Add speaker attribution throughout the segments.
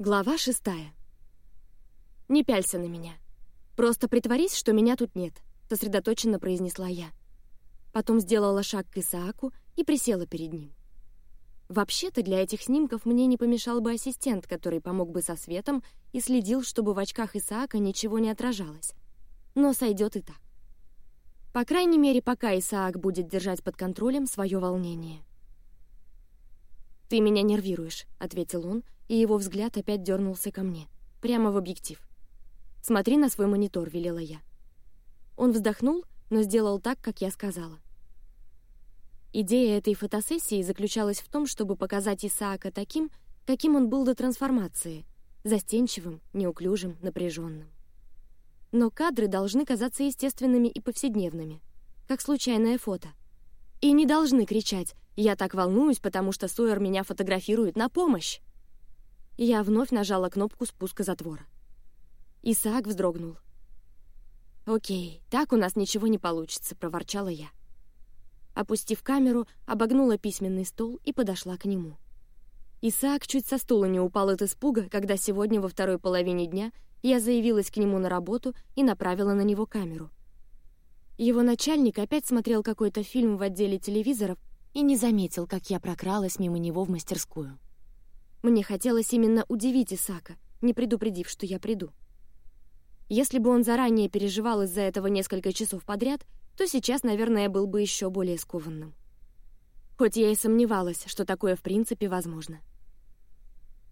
Speaker 1: Глава шестая. «Не пялься на меня. Просто притворись, что меня тут нет», — сосредоточенно произнесла я. Потом сделала шаг к Исааку и присела перед ним. Вообще-то для этих снимков мне не помешал бы ассистент, который помог бы со светом и следил, чтобы в очках Исаака ничего не отражалось. Но сойдет и так. По крайней мере, пока Исаак будет держать под контролем свое волнение. «Ты меня нервируешь», — ответил он, и его взгляд опять дернулся ко мне, прямо в объектив. «Смотри на свой монитор», — велела я. Он вздохнул, но сделал так, как я сказала. Идея этой фотосессии заключалась в том, чтобы показать Исаака таким, каким он был до трансформации, застенчивым, неуклюжим, напряженным. Но кадры должны казаться естественными и повседневными, как случайное фото. И не должны кричать «Я так волнуюсь, потому что Сойер меня фотографирует на помощь!» Я вновь нажала кнопку спуска затвора. Исаак вздрогнул. «Окей, так у нас ничего не получится», — проворчала я. Опустив камеру, обогнула письменный стол и подошла к нему. Исаак чуть со стула не упал от испуга, когда сегодня во второй половине дня я заявилась к нему на работу и направила на него камеру. Его начальник опять смотрел какой-то фильм в отделе телевизоров и не заметил, как я прокралась мимо него в мастерскую. Мне хотелось именно удивить Исака, не предупредив, что я приду. Если бы он заранее переживал из-за этого несколько часов подряд, то сейчас, наверное, был бы еще более скованным. Хоть я и сомневалась, что такое в принципе возможно.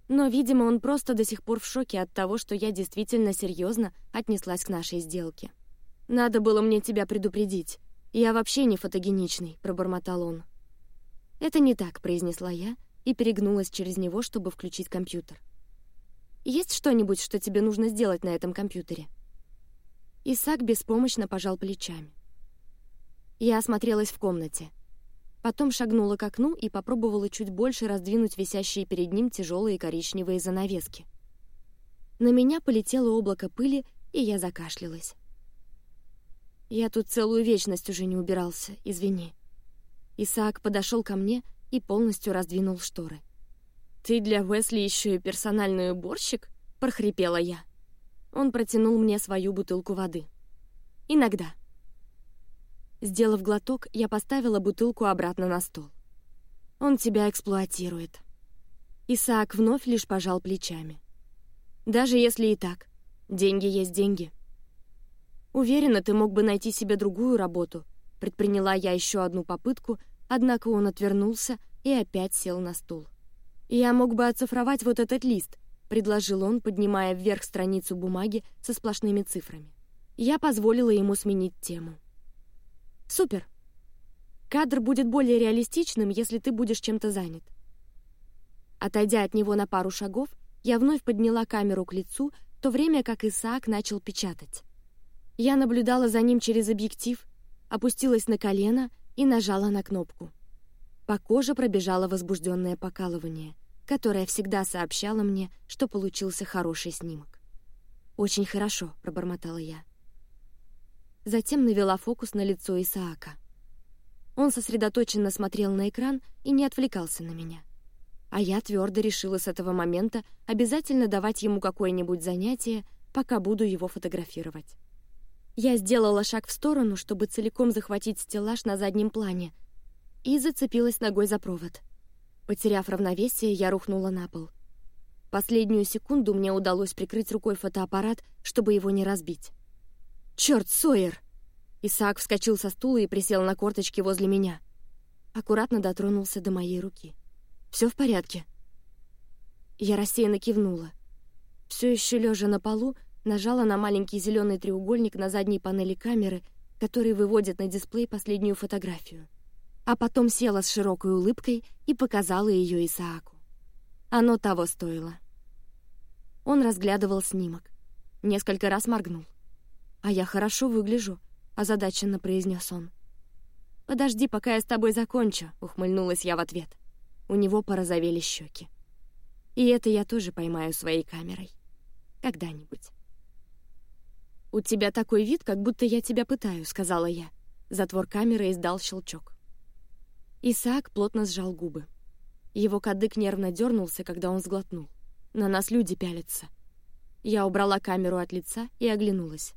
Speaker 1: Но, видимо, он просто до сих пор в шоке от того, что я действительно серьезно отнеслась к нашей сделке. «Надо было мне тебя предупредить. Я вообще не фотогеничный», — пробормотал он. «Это не так», — произнесла я и перегнулась через него, чтобы включить компьютер. «Есть что-нибудь, что тебе нужно сделать на этом компьютере?» Исаак беспомощно пожал плечами. Я осмотрелась в комнате. Потом шагнула к окну и попробовала чуть больше раздвинуть висящие перед ним тяжелые коричневые занавески. На меня полетело облако пыли, и я закашлялась. «Я тут целую вечность уже не убирался, извини», Исаак подошел ко мне и полностью раздвинул шторы. «Ты для Уэсли еще и персональный уборщик?» — прохрипела я. Он протянул мне свою бутылку воды. «Иногда». Сделав глоток, я поставила бутылку обратно на стол. «Он тебя эксплуатирует». Исаак вновь лишь пожал плечами. «Даже если и так, деньги есть деньги». «Уверена, ты мог бы найти себе другую работу», Предприняла я еще одну попытку, однако он отвернулся и опять сел на стул. «Я мог бы оцифровать вот этот лист», — предложил он, поднимая вверх страницу бумаги со сплошными цифрами. Я позволила ему сменить тему. «Супер! Кадр будет более реалистичным, если ты будешь чем-то занят». Отойдя от него на пару шагов, я вновь подняла камеру к лицу, в то время как Исаак начал печатать. Я наблюдала за ним через объектив, опустилась на колено и нажала на кнопку. По коже пробежало возбужденное покалывание, которое всегда сообщало мне, что получился хороший снимок. «Очень хорошо», — пробормотала я. Затем навела фокус на лицо Исаака. Он сосредоточенно смотрел на экран и не отвлекался на меня. А я твердо решила с этого момента обязательно давать ему какое-нибудь занятие, пока буду его фотографировать. Я сделала шаг в сторону, чтобы целиком захватить стеллаж на заднем плане, и зацепилась ногой за провод. Потеряв равновесие, я рухнула на пол. Последнюю секунду мне удалось прикрыть рукой фотоаппарат, чтобы его не разбить. «Чёрт, Сойер!» Исаак вскочил со стула и присел на корточки возле меня. Аккуратно дотронулся до моей руки. «Все в порядке?» Я рассеянно кивнула. Все еще лежа на полу, нажала на маленький зеленый треугольник на задней панели камеры, который выводит на дисплей последнюю фотографию. А потом села с широкой улыбкой и показала ее Исааку. Оно того стоило. Он разглядывал снимок. Несколько раз моргнул. «А я хорошо выгляжу», — озадаченно произнес он. «Подожди, пока я с тобой закончу», — ухмыльнулась я в ответ. У него порозовели щеки. И это я тоже поймаю своей камерой. Когда-нибудь. «У тебя такой вид, как будто я тебя пытаю», — сказала я. Затвор камеры издал щелчок. Исаак плотно сжал губы. Его кадык нервно дернулся, когда он сглотнул. На нас люди пялятся. Я убрала камеру от лица и оглянулась.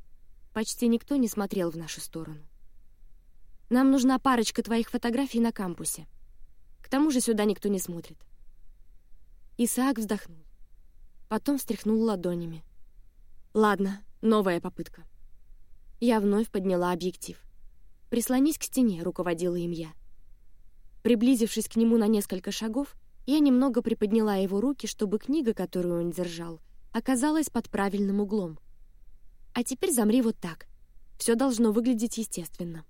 Speaker 1: Почти никто не смотрел в нашу сторону. Нам нужна парочка твоих фотографий на кампусе. К тому же сюда никто не смотрит. Исаак вздохнул. Потом встряхнул ладонями. Ладно, новая попытка. Я вновь подняла объектив. «Прислонись к стене», — руководила им я. Приблизившись к нему на несколько шагов, я немного приподняла его руки, чтобы книга, которую он держал, оказалась под правильным углом. А теперь замри вот так. Все должно выглядеть естественно.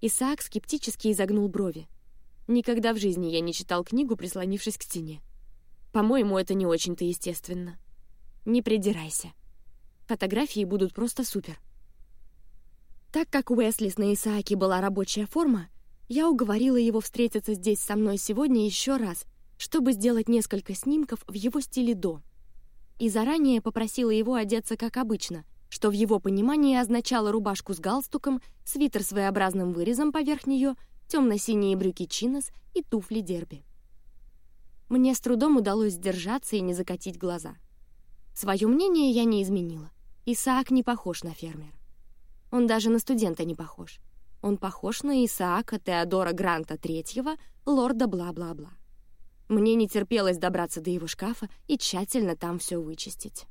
Speaker 1: Исаак скептически изогнул брови. Никогда в жизни я не читал книгу, прислонившись к стене. По-моему, это не очень-то естественно. Не придирайся. Фотографии будут просто супер. Так как у Уэслис на Исааке была рабочая форма, я уговорила его встретиться здесь со мной сегодня еще раз, чтобы сделать несколько снимков в его стиле до. И заранее попросила его одеться как обычно, что в его понимании означало рубашку с галстуком, свитер с своеобразным вырезом поверх нее, темно-синие брюки чинос и туфли дерби. Мне с трудом удалось сдержаться и не закатить глаза. Свое мнение я не изменила. Исаак не похож на фермера. Он даже на студента не похож. Он похож на Исаака Теодора Гранта III, лорда бла-бла-бла. Мне не терпелось добраться до его шкафа и тщательно там все вычистить.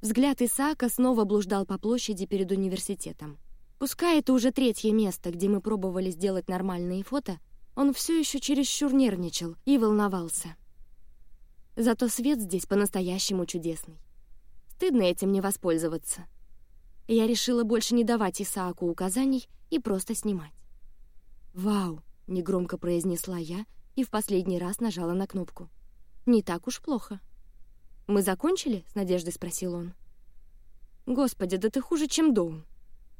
Speaker 1: Взгляд Исаака снова блуждал по площади перед университетом. Пускай это уже третье место, где мы пробовали сделать нормальные фото, он все еще чересчур нервничал и волновался. Зато свет здесь по-настоящему чудесный. Стыдно этим не воспользоваться. Я решила больше не давать Исааку указаний и просто снимать. «Вау!» — негромко произнесла я и в последний раз нажала на кнопку. «Не так уж плохо». «Мы закончили?» — с надеждой спросил он. «Господи, да ты хуже, чем Доун».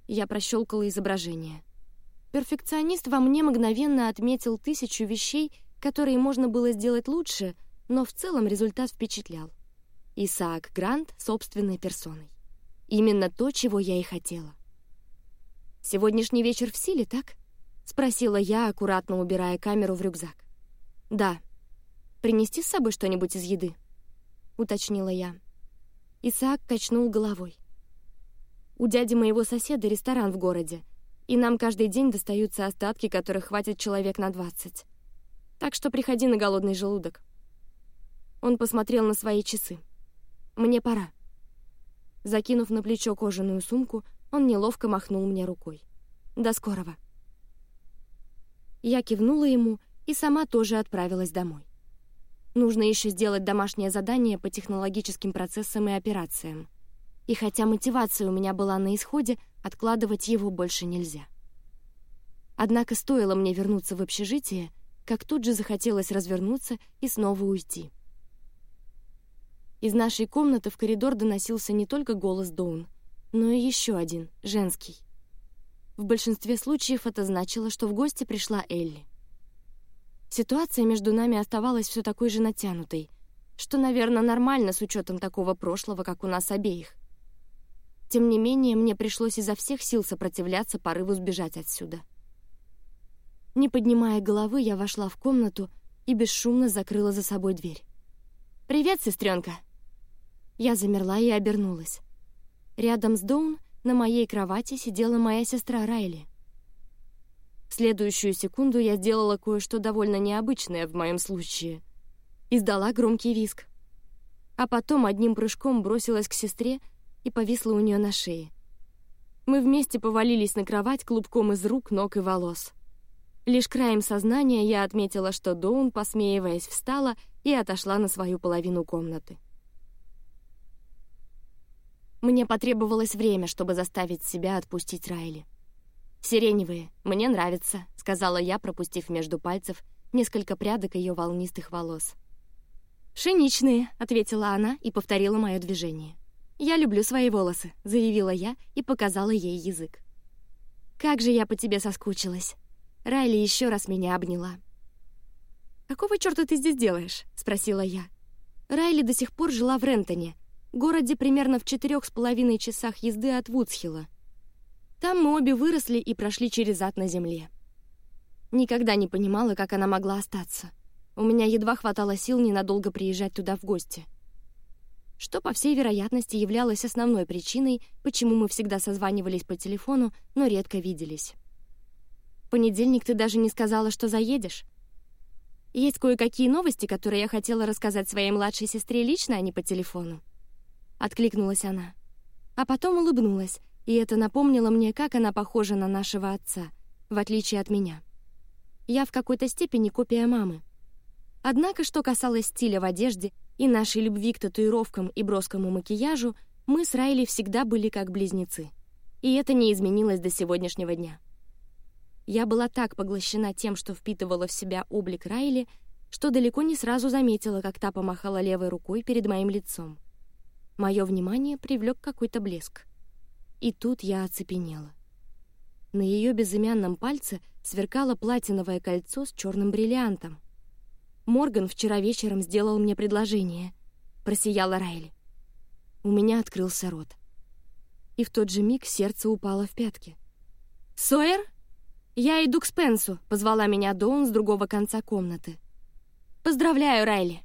Speaker 1: Я прощелкала изображение. Перфекционист во мне мгновенно отметил тысячу вещей, которые можно было сделать лучше, но в целом результат впечатлял. Исаак Грант собственной персоной. Именно то, чего я и хотела. «Сегодняшний вечер в силе, так?» — спросила я, аккуратно убирая камеру в рюкзак. «Да. Принести с собой что-нибудь из еды?» — уточнила я. Исаак качнул головой. «У дяди моего соседа ресторан в городе, и нам каждый день достаются остатки, которых хватит человек на двадцать. Так что приходи на голодный желудок». Он посмотрел на свои часы. «Мне пора». Закинув на плечо кожаную сумку, он неловко махнул мне рукой. «До скорого». Я кивнула ему и сама тоже отправилась домой. Нужно еще сделать домашнее задание по технологическим процессам и операциям. И хотя мотивация у меня была на исходе, откладывать его больше нельзя. Однако стоило мне вернуться в общежитие, как тут же захотелось развернуться и снова уйти. Из нашей комнаты в коридор доносился не только голос Доун, но и еще один, женский. В большинстве случаев это значило, что в гости пришла Элли. Ситуация между нами оставалась все такой же натянутой, что, наверное, нормально с учетом такого прошлого, как у нас обеих. Тем не менее, мне пришлось изо всех сил сопротивляться порыву сбежать отсюда. Не поднимая головы, я вошла в комнату и бесшумно закрыла за собой дверь. «Привет, сестренка!» Я замерла и обернулась. Рядом с Доун на моей кровати сидела моя сестра Райли. В следующую секунду я сделала кое-что довольно необычное в моем случае. Издала громкий визг. А потом одним прыжком бросилась к сестре и повисла у нее на шее. Мы вместе повалились на кровать клубком из рук, ног и волос. Лишь краем сознания я отметила, что Доун, посмеиваясь, встала и отошла на свою половину комнаты. Мне потребовалось время, чтобы заставить себя отпустить Райли. «Сиреневые, мне нравятся», — сказала я, пропустив между пальцев несколько прядок ее волнистых волос. «Пшеничные», — ответила она и повторила мое движение. «Я люблю свои волосы», — заявила я и показала ей язык. «Как же я по тебе соскучилась!» Райли еще раз меня обняла. «Какого черта ты здесь делаешь?» — спросила я. Райли до сих пор жила в Рентоне, городе примерно в четырех с половиной часах езды от Вудсхилла. Там мы обе выросли и прошли через ад на земле. Никогда не понимала, как она могла остаться. У меня едва хватало сил ненадолго приезжать туда в гости. Что, по всей вероятности, являлось основной причиной, почему мы всегда созванивались по телефону, но редко виделись. Понедельник ты даже не сказала, что заедешь. Есть кое-какие новости, которые я хотела рассказать своей младшей сестре лично, а не по телефону. Откликнулась она. А потом улыбнулась, и это напомнило мне, как она похожа на нашего отца, в отличие от меня. Я в какой-то степени копия мамы. Однако, что касалось стиля в одежде и нашей любви к татуировкам и броскому макияжу, мы с Райли всегда были как близнецы. И это не изменилось до сегодняшнего дня. Я была так поглощена тем, что впитывала в себя облик Райли, что далеко не сразу заметила, как та помахала левой рукой перед моим лицом. Мое внимание привлек какой-то блеск. И тут я оцепенела. На ее безымянном пальце сверкало платиновое кольцо с черным бриллиантом — Морган вчера вечером сделал мне предложение. Просияла Райли. У меня открылся рот. И в тот же миг сердце упало в пятки. «Сойер? Я иду к Спенсу», — позвала меня Доун с другого конца комнаты. «Поздравляю, Райли».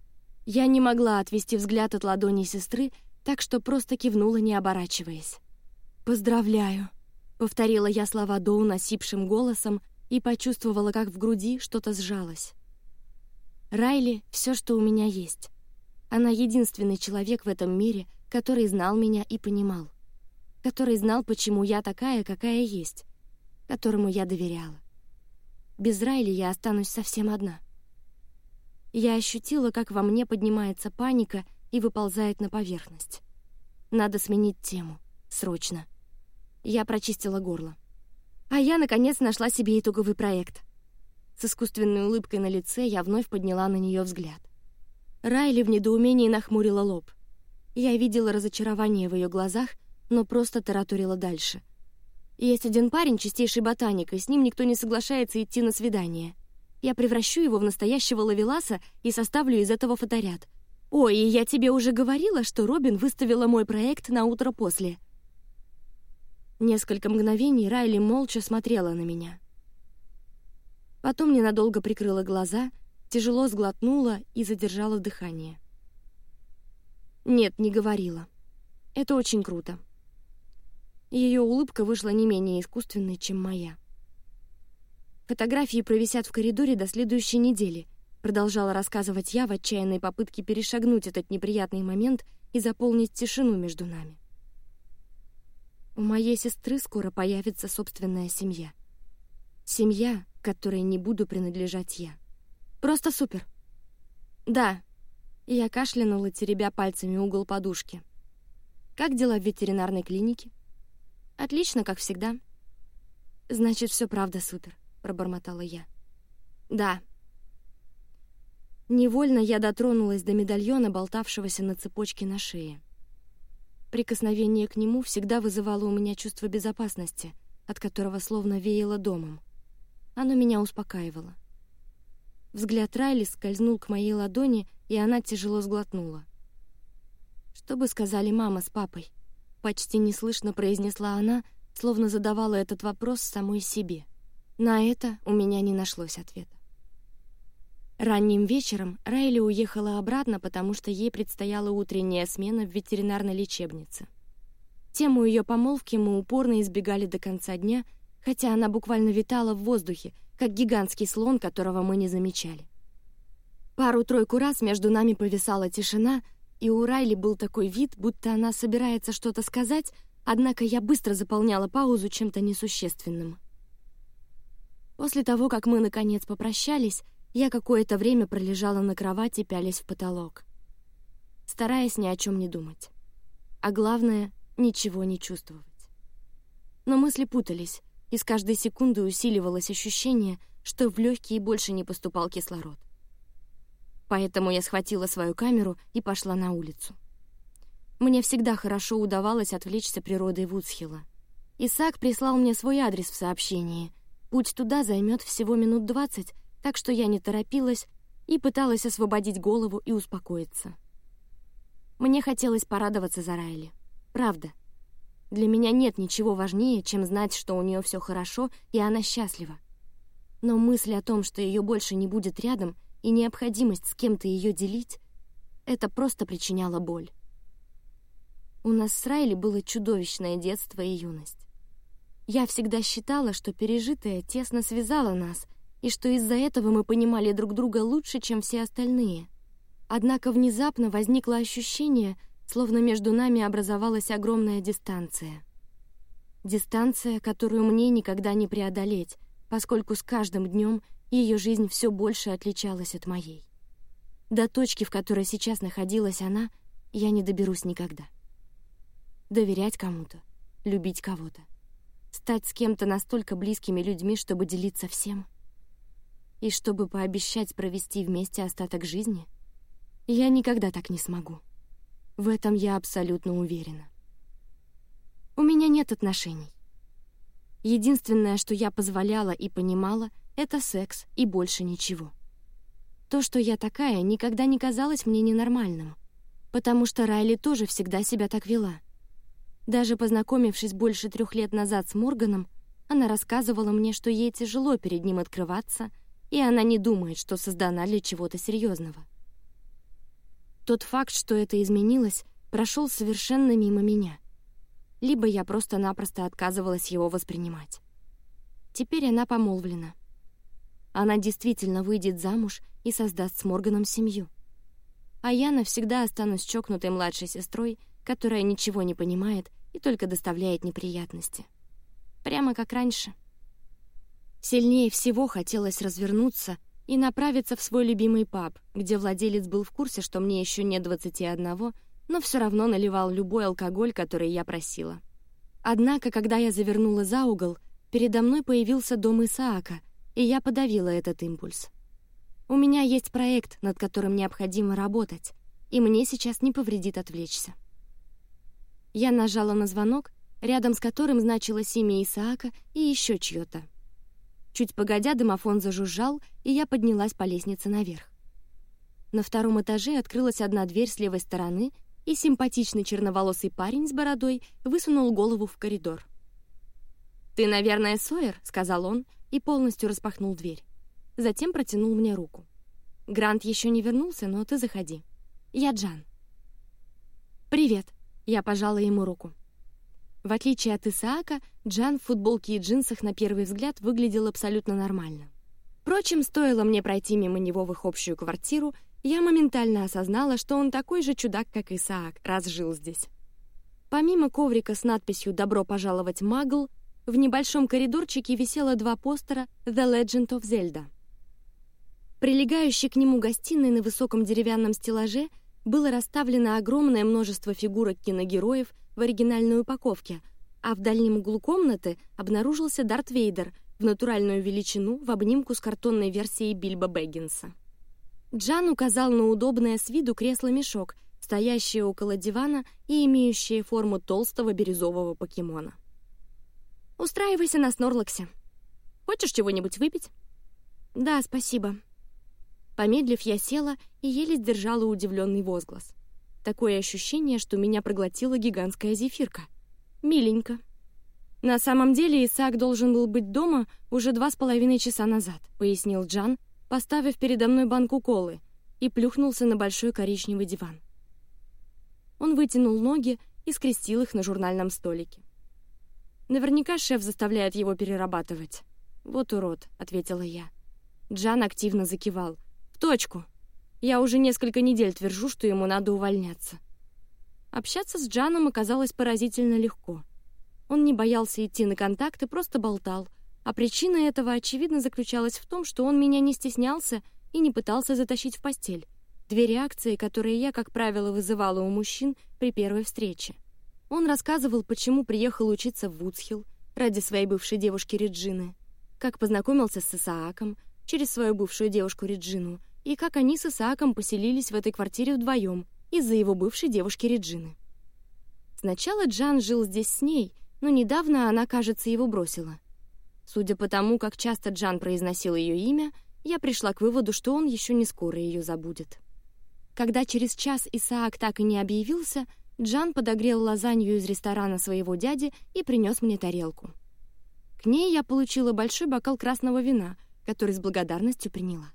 Speaker 1: Я не могла отвести взгляд от ладони сестры, так что просто кивнула, не оборачиваясь. «Поздравляю», — повторила я слова Доун осипшим голосом и почувствовала, как в груди что-то сжалось. Райли — все, что у меня есть. Она единственный человек в этом мире, который знал меня и понимал. Который знал, почему я такая, какая есть. Которому я доверяла. Без Райли я останусь совсем одна. Я ощутила, как во мне поднимается паника и выползает на поверхность. Надо сменить тему. Срочно. Я прочистила горло. А я, наконец, нашла себе итоговый проект — с искусственной улыбкой на лице я вновь подняла на нее взгляд. Райли в недоумении нахмурила лоб. Я видела разочарование в ее глазах, но просто тараторила дальше. Есть один парень, чистейший ботаник, и с ним никто не соглашается идти на свидание. Я превращу его в настоящего лавеласа и составлю из этого фоторяд. Ой, я тебе уже говорила, что Робин выставила мой проект на утро после. Несколько мгновений Райли молча смотрела на меня. Потом ненадолго прикрыла глаза, тяжело сглотнула и задержала дыхание. Нет, не говорила. Это очень круто. Ее улыбка вышла не менее искусственной, чем моя. Фотографии провисят в коридоре до следующей недели, продолжала рассказывать я в отчаянной попытке перешагнуть этот неприятный момент и заполнить тишину между нами. У моей сестры скоро появится собственная семья. Семья, которой не буду принадлежать я. Просто супер. Да. Я кашлянула, теребя пальцами угол подушки. Как дела в ветеринарной клинике? Отлично, как всегда. Значит, все правда супер, пробормотала я. Да. Невольно я дотронулась до медальона, болтавшегося на цепочке на шее. Прикосновение к нему всегда вызывало у меня чувство безопасности, от которого словно веяло домом. Оно меня успокаивало. Взгляд Райли скользнул к моей ладони, и она тяжело сглотнула. Что бы сказали мама с папой? Почти неслышно произнесла она, словно задавала этот вопрос самой себе. На это у меня не нашлось ответа. Ранним вечером Райли уехала обратно, потому что ей предстояла утренняя смена в ветеринарной лечебнице. Тему ее помолвки мы упорно избегали до конца дня, хотя она буквально витала в воздухе, как гигантский слон, которого мы не замечали. Пару-тройку раз между нами повисала тишина, и у Райли был такой вид, будто она собирается что-то сказать, однако я быстро заполняла паузу чем-то несущественным. После того, как мы наконец попрощались, я какое-то время пролежала на кровати, пялясь в потолок, стараясь ни о чем не думать, а главное ничего не чувствовать. Но мысли путались, и с каждой секундой усиливалось ощущение, что в легкие больше не поступал кислород. Поэтому я схватила свою камеру и пошла на улицу. Мне всегда хорошо удавалось отвлечься природой Вудсхилла. Исаак прислал мне свой адрес в сообщении. Путь туда займет всего минут двадцать, так что я не торопилась и пыталась освободить голову и успокоиться. Мне хотелось порадоваться за Райли. Правда. Для меня нет ничего важнее, чем знать, что у нее все хорошо и она счастлива. Но мысль о том, что ее больше не будет рядом, и необходимость с кем-то ее делить — это просто причиняло боль. У нас с Райли было чудовищное детство и юность. Я всегда считала, что пережитое тесно связало нас, и что из-за этого мы понимали друг друга лучше, чем все остальные. Однако внезапно возникло ощущение, словно между нами образовалась огромная дистанция. Дистанция, которую мне никогда не преодолеть, поскольку с каждым днем ее жизнь все больше отличалась от моей. До точки, в которой сейчас находилась она, я не доберусь никогда. Доверять кому-то, любить кого-то, стать с кем-то настолько близкими людьми, чтобы делиться всем, и чтобы пообещать провести вместе остаток жизни, я никогда так не смогу. В этом я абсолютно уверена. У меня нет отношений. Единственное, что я позволяла и понимала, это секс и больше ничего. То, что я такая, никогда не казалось мне ненормальным, потому что Райли тоже всегда себя так вела. Даже познакомившись больше трех лет назад с Морганом, она рассказывала мне, что ей тяжело перед ним открываться, и она не думает, что создана для чего-то серьезного. Тот факт, что это изменилось, прошел совершенно мимо меня — либо я просто-напросто отказывалась его воспринимать. Теперь она помолвлена. Она действительно выйдет замуж и создаст с Морганом семью. А я навсегда останусь чокнутой младшей сестрой, которая ничего не понимает и только доставляет неприятности. Прямо как раньше. Сильнее всего хотелось развернуться и направиться в свой любимый паб, где владелец был в курсе, что мне еще нет двадцати одного, но все равно наливал любой алкоголь, который я просила. Однако, когда я завернула за угол, передо мной появился дом Исаака, и я подавила этот импульс. У меня есть проект, над которым необходимо работать, и мне сейчас не повредит отвлечься. Я нажала на звонок, рядом с которым значилось имя Исаака и еще чье-то. Чуть погодя, домофон зажужжал, и я поднялась по лестнице наверх. На втором этаже открылась одна дверь с левой стороны, и симпатичный черноволосый парень с бородой высунул голову в коридор. «Ты, наверное, Сойер», — сказал он и полностью распахнул дверь. Затем протянул мне руку. «Грант еще не вернулся, но ты заходи. Я Джан». «Привет», — я пожала ему руку. В отличие от Исаака, Джан в футболке и джинсах на первый взгляд выглядел абсолютно нормально. Впрочем, стоило мне пройти мимо него в их общую квартиру, я моментально осознала, что он такой же чудак, как Исаак, раз жил здесь. Помимо коврика с надписью «Добро пожаловать, Магл», в небольшом коридорчике висело два постера «The Legend of Zelda». Прилегающей к нему гостиной на высоком деревянном стеллаже было расставлено огромное множество фигурок киногероев в оригинальной упаковке, а в дальнем углу комнаты обнаружился Дарт Вейдер в натуральную величину в обнимку с картонной версией Бильбо Бэггинса. Джан указал на удобное с виду кресло-мешок, стоящее около дивана и имеющее форму толстого бирюзового покемона. «Устраивайся на Снорлаксе. Хочешь чего-нибудь выпить?» «Да, спасибо». Помедлив, я села и еле сдержала удивленный возглас. Такое ощущение, что меня проглотила гигантская зефирка. Миленько. На самом деле Исаак должен был быть дома уже два с половиной часа назад, пояснил Джан, поставив передо мной банку колы, и плюхнулся на большой коричневый диван. Он вытянул ноги и скрестил их на журнальном столике. Наверняка шеф заставляет его перерабатывать. Вот урод, ответила я. Джан активно закивал. В точку. Я уже несколько недель твержу, что ему надо увольняться. Общаться с Джаном оказалось поразительно легко. Он не боялся идти на контакт и просто болтал, а причина этого, очевидно, заключалась в том, что он меня не стеснялся и не пытался затащить в постель. Две реакции, которые я, как правило, вызывала у мужчин при первой встрече. Он рассказывал, почему приехал учиться в Вудсхилл ради своей бывшей девушки Реджины, как познакомился с Исааком через свою бывшую девушку Реджину, и как они с Исааком поселились в этой квартире вдвоем из-за его бывшей девушки Реджины. Сначала Джан жил здесь с ней, но недавно она, кажется, его бросила. Судя по тому, как часто Джан произносил ее имя, я пришла к выводу, что он еще не скоро ее забудет. Когда через час Исаак так и не объявился, Джан подогрел лазанью из ресторана своего дяди и принес мне тарелку. К ней я получила большой бокал красного вина, который с благодарностью приняла.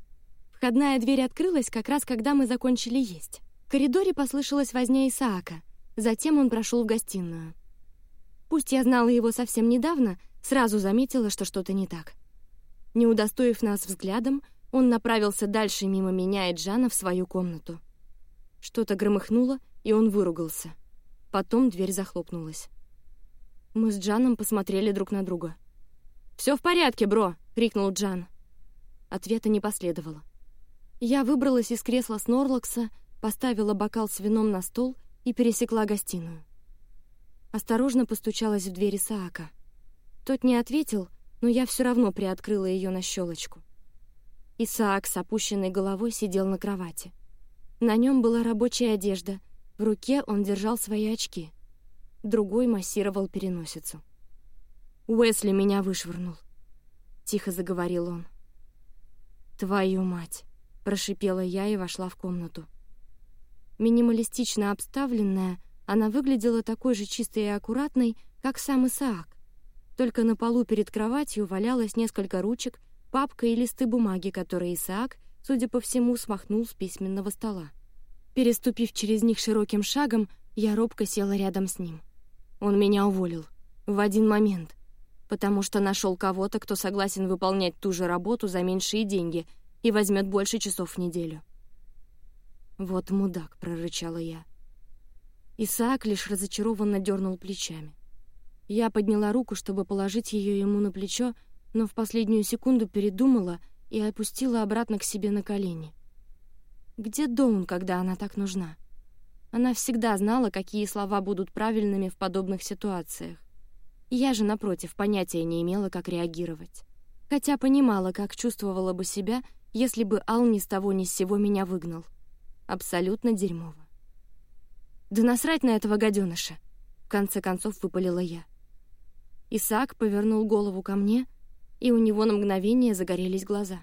Speaker 1: Входная дверь открылась как раз, когда мы закончили есть. В коридоре послышалась возня Исаака. Затем он прошел в гостиную. Пусть я знала его совсем недавно, сразу заметила, что что-то не так. Не удостоив нас взглядом, он направился дальше мимо меня и Джана в свою комнату. Что-то громыхнуло, и он выругался. Потом дверь захлопнулась. Мы с Джаном посмотрели друг на друга. «Все в порядке, бро!» — крикнул Джан. Ответа не последовало. Я выбралась из кресла Снорлакса, поставила бокал с вином на стол и пересекла гостиную. Осторожно постучалась в дверь Исаака. Тот не ответил, но я все равно приоткрыла ее на щелочку. Исаак с опущенной головой сидел на кровати. На нем была рабочая одежда, в руке он держал свои очки. Другой массировал переносицу. «Уэсли меня вышвырнул», — тихо заговорил он. «Твою мать!» — прошипела я и вошла в комнату. Минималистично обставленная, она выглядела такой же чистой и аккуратной, как сам Исаак. Только на полу перед кроватью валялось несколько ручек, папка и листы бумаги, которые Исаак, судя по всему, смахнул с письменного стола. Переступив через них широким шагом, я робко села рядом с ним. Он меня уволил. В один момент. Потому что нашел кого-то, кто согласен выполнять ту же работу за меньшие деньги и возьмет больше часов в неделю. «Вот мудак», — прорычала я. Исаак лишь разочарованно дернул плечами. Я подняла руку, чтобы положить ее ему на плечо, но в последнюю секунду передумала и опустила обратно к себе на колени. Где Доун, когда она так нужна? Она всегда знала, какие слова будут правильными в подобных ситуациях. Я же, напротив, понятия не имела, как реагировать. Хотя понимала, как чувствовала бы себя, если бы Ал ни с того ни с сего меня выгнал абсолютно дерьмово. «Да насрать на этого гаденыша!» — в конце концов выпалила я. Исаак повернул голову ко мне, и у него на мгновение загорелись глаза.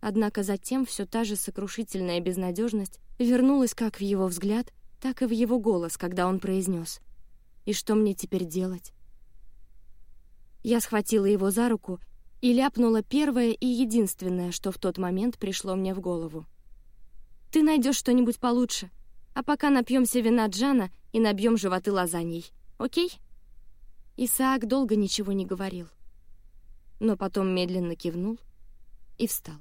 Speaker 1: Однако затем все та же сокрушительная безнадежность вернулась как в его взгляд, так и в его голос, когда он произнес: «И что мне теперь делать?» Я схватила его за руку и ляпнула первое и единственное, что в тот момент пришло мне в голову. Ты найдешь что-нибудь получше. А пока напьемся вина Джана и набьем животы лазаньей. Окей?» Исаак долго ничего не говорил. Но потом медленно кивнул и встал.